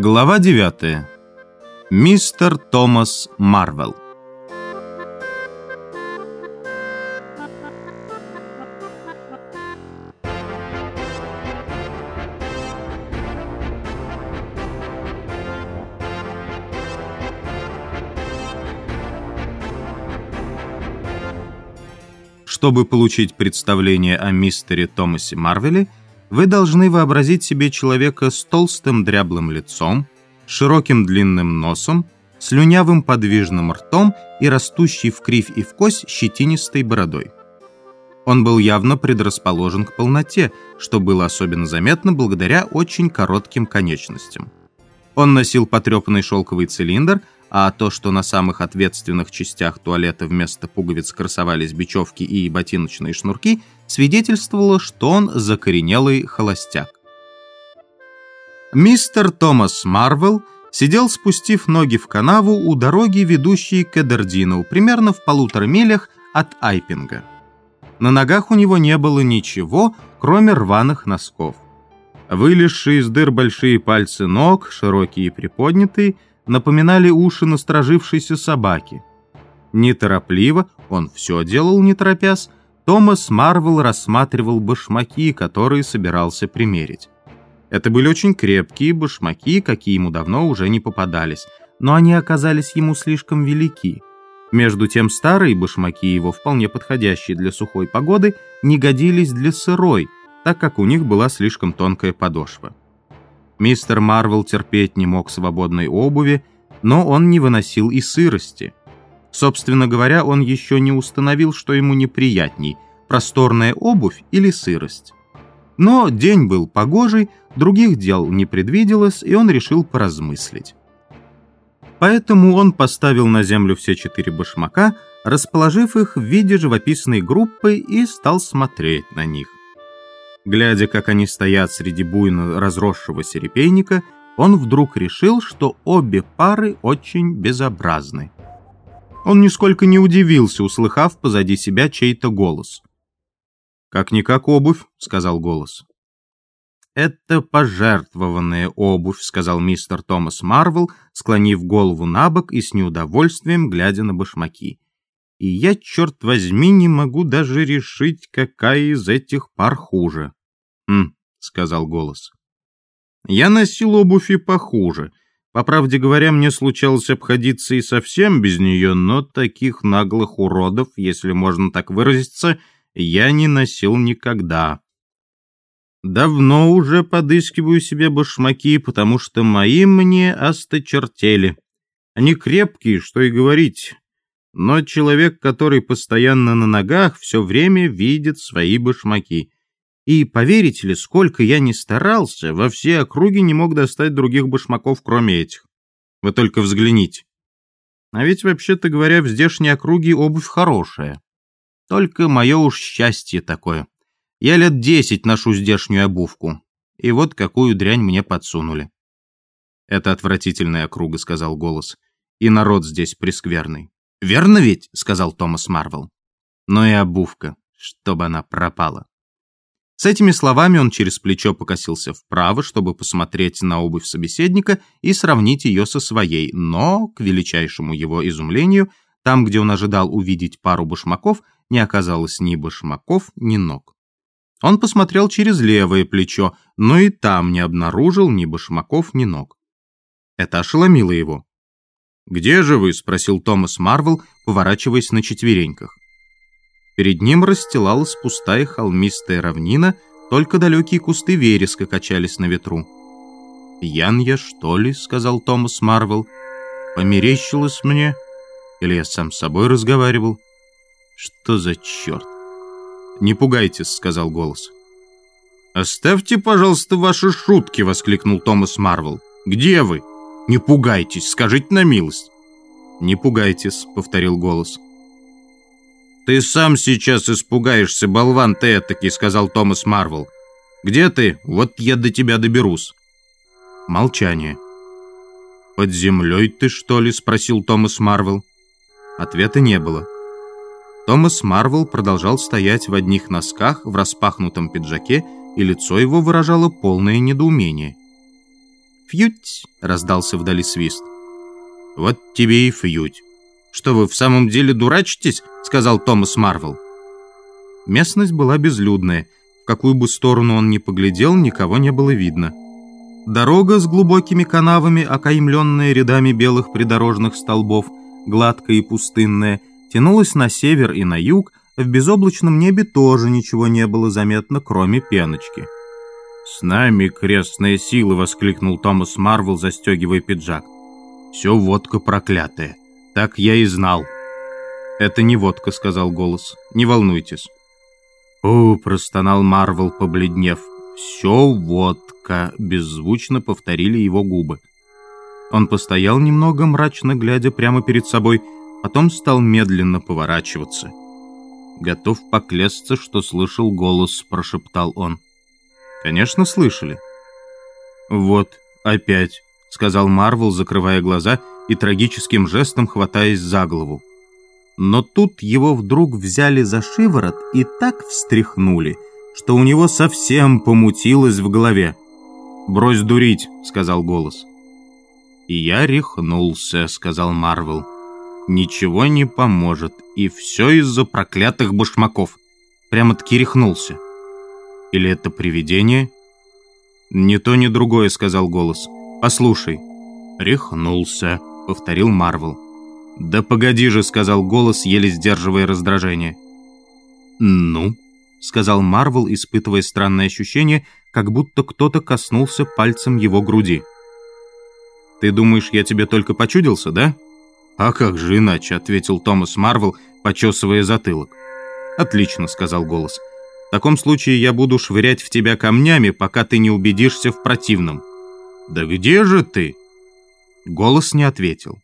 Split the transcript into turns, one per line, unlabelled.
Глава 9. Мистер Томас Марвел. Чтобы получить представление о мистере Томасе Марвеле, вы должны вообразить себе человека с толстым дряблым лицом, широким длинным носом, слюнявым подвижным ртом и растущей в кривь и в кость щетинистой бородой. Он был явно предрасположен к полноте, что было особенно заметно благодаря очень коротким конечностям. Он носил потрепанный шелковый цилиндр – а то, что на самых ответственных частях туалета вместо пуговиц красовались бечевки и ботиночные шнурки, свидетельствовало, что он закоренелый холостяк. Мистер Томас Марвел сидел, спустив ноги в канаву у дороги, ведущей к Эдердину, примерно в полутора милях от Айпинга. На ногах у него не было ничего, кроме рваных носков. Вылезшие из дыр большие пальцы ног, широкие и приподнятые, напоминали уши насторожившейся собаки. Неторопливо, он все делал не торопясь, Томас Марвел рассматривал башмаки, которые собирался примерить. Это были очень крепкие башмаки, какие ему давно уже не попадались, но они оказались ему слишком велики. Между тем старые башмаки его, вполне подходящие для сухой погоды, не годились для сырой, так как у них была слишком тонкая подошва. Мистер Марвел терпеть не мог свободной обуви, но он не выносил и сырости. Собственно говоря, он еще не установил, что ему неприятней – просторная обувь или сырость. Но день был погожий, других дел не предвиделось, и он решил поразмыслить. Поэтому он поставил на землю все четыре башмака, расположив их в виде живописной группы и стал смотреть на них. Глядя, как они стоят среди буйно разросшегося репейника, он вдруг решил, что обе пары очень безобразны. Он нисколько не удивился, услыхав позади себя чей-то голос. «Как-никак обувь», — сказал голос. «Это пожертвованная обувь», — сказал мистер Томас Марвел, склонив голову на бок и с неудовольствием глядя на башмаки. «И я, черт возьми, не могу даже решить, какая из этих пар хуже». «Хм», — сказал голос. «Я носил обувь и похуже. По правде говоря, мне случалось обходиться и совсем без нее, но таких наглых уродов, если можно так выразиться, я не носил никогда. Давно уже подыскиваю себе башмаки, потому что мои мне осточертели. Они крепкие, что и говорить». Но человек, который постоянно на ногах, все время видит свои башмаки. И, поверите ли, сколько я ни старался, во все округи не мог достать других башмаков, кроме этих. Вы только взгляните. А ведь, вообще-то говоря, в здешней округе обувь хорошая. Только мое уж счастье такое. Я лет десять ношу здешнюю обувку. И вот какую дрянь мне подсунули. «Это отвратительная округа», — сказал голос. «И народ здесь прескверный». «Верно ведь?» — сказал Томас Марвел. «Но и обувка, чтобы она пропала». С этими словами он через плечо покосился вправо, чтобы посмотреть на обувь собеседника и сравнить ее со своей, но, к величайшему его изумлению, там, где он ожидал увидеть пару башмаков, не оказалось ни башмаков, ни ног. Он посмотрел через левое плечо, но и там не обнаружил ни башмаков, ни ног. Это ошеломило его. «Где же вы?» — спросил Томас Марвел, поворачиваясь на четвереньках. Перед ним расстилалась пустая холмистая равнина, только далекие кусты вереска качались на ветру. «Пьян я, что ли?» — сказал Томас Марвел. «Померещилось мне? Или я сам с собой разговаривал? Что за черт?» «Не пугайтесь», — сказал голос. «Оставьте, пожалуйста, ваши шутки!» — воскликнул Томас Марвел. «Где вы? Не пугайтесь, скажите на милость!» «Не пугайтесь», — повторил голос. «Ты сам сейчас испугаешься, болван ты этакий», — сказал Томас Марвел. «Где ты? Вот я до тебя доберусь». Молчание. «Под землей ты, что ли?» — спросил Томас Марвел. Ответа не было. Томас Марвел продолжал стоять в одних носках, в распахнутом пиджаке, и лицо его выражало полное недоумение. «Фьють!» — раздался вдали свист. «Вот тебе и фьють. Что вы в самом деле дурачитесь?» — сказал Томас Марвел. Местность была безлюдная. В какую бы сторону он ни поглядел, никого не было видно. Дорога с глубокими канавами, окаймленная рядами белых придорожных столбов, гладкая и пустынная, тянулась на север и на юг, в безоблачном небе тоже ничего не было заметно, кроме пеночки. «С нами крестная сила!» — воскликнул Томас Марвел, застегивая пиджак. «Все водка проклятая. Так я и знал». «Это не водка», — сказал голос. «Не волнуйтесь». «О!» — простонал Марвел, побледнев. «Все водка!» — беззвучно повторили его губы. Он постоял немного, мрачно глядя прямо перед собой, потом стал медленно поворачиваться. «Готов поклясться, что слышал голос», — прошептал он. Конечно, слышали. Вот, опять, сказал Марвел, закрывая глаза и трагическим жестом хватаясь за голову. Но тут его вдруг взяли за шиворот и так встряхнули, что у него совсем помутилось в голове. «Брось дурить», — сказал голос. «И я рехнулся», — сказал Марвел. «Ничего не поможет, и все из-за проклятых башмаков. Прямо-таки рехнулся». Или это привидение? «Ни то, ни другое», — сказал голос. «Послушай». «Рехнулся», — повторил Марвел. «Да погоди же», — сказал голос, еле сдерживая раздражение. «Ну?» — сказал Марвел, испытывая странное ощущение, как будто кто-то коснулся пальцем его груди. «Ты думаешь, я тебе только почудился, да?» «А как же иначе?» — ответил Томас Марвел, почесывая затылок. «Отлично», — сказал голос. В таком случае я буду швырять в тебя камнями, пока ты не убедишься в противном». «Да где же ты?» Голос не ответил.